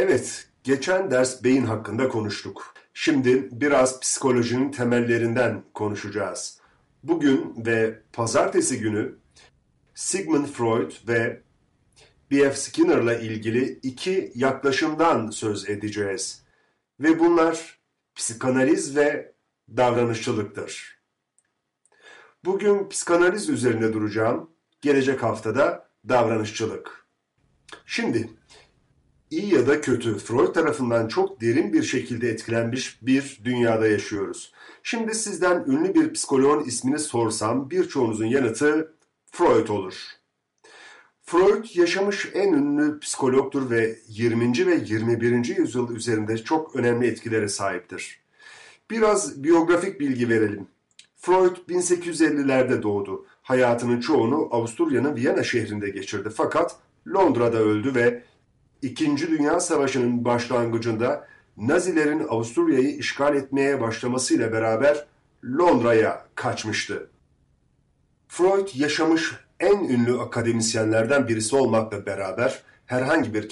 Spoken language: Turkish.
Evet, geçen ders beyin hakkında konuştuk. Şimdi biraz psikolojinin temellerinden konuşacağız. Bugün ve pazartesi günü Sigmund Freud ve B.F. Skinner'la ilgili iki yaklaşımdan söz edeceğiz. Ve bunlar psikanaliz ve davranışçılıktır. Bugün psikanaliz üzerinde duracağım, gelecek haftada davranışçılık. Şimdi iyi ya da kötü Freud tarafından çok derin bir şekilde etkilenmiş bir dünyada yaşıyoruz. Şimdi sizden ünlü bir psikoloğun ismini sorsam birçoğunuzun yanıtı Freud olur. Freud yaşamış en ünlü psikologtur ve 20. ve 21. yüzyıl üzerinde çok önemli etkilere sahiptir. Biraz biyografik bilgi verelim. Freud 1850'lerde doğdu. Hayatının çoğunu Avusturya'nın Viyana şehrinde geçirdi fakat Londra'da öldü ve İkinci Dünya Savaşı'nın başlangıcında Nazilerin Avusturya'yı işgal etmeye başlamasıyla beraber Londra'ya kaçmıştı. Freud yaşamış en ünlü akademisyenlerden birisi olmakla beraber herhangi bir